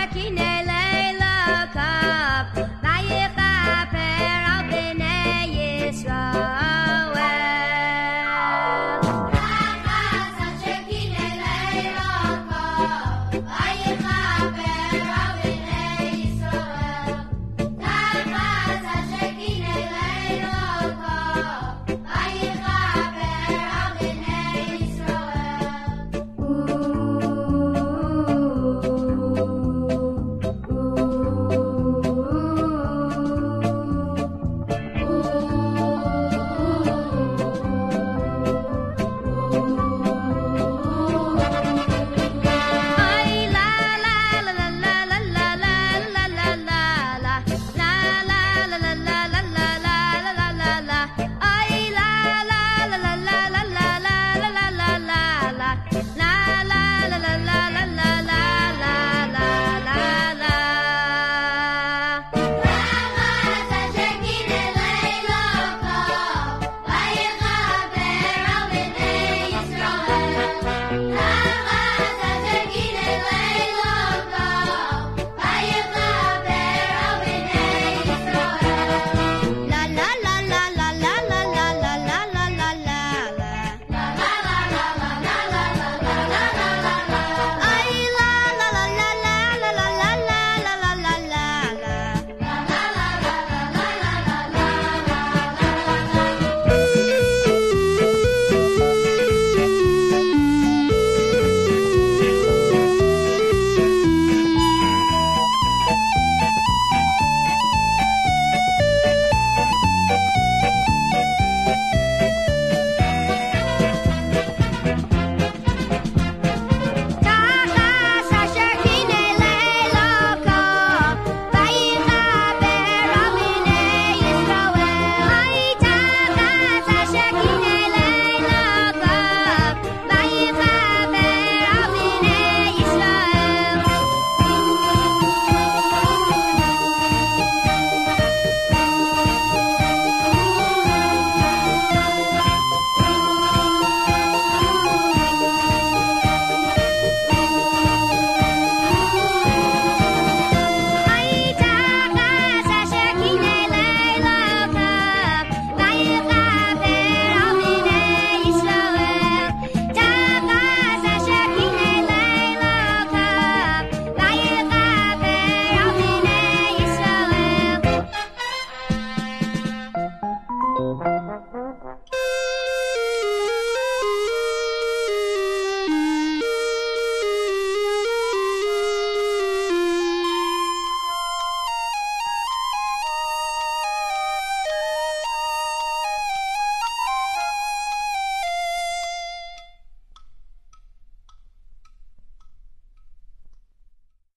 máquina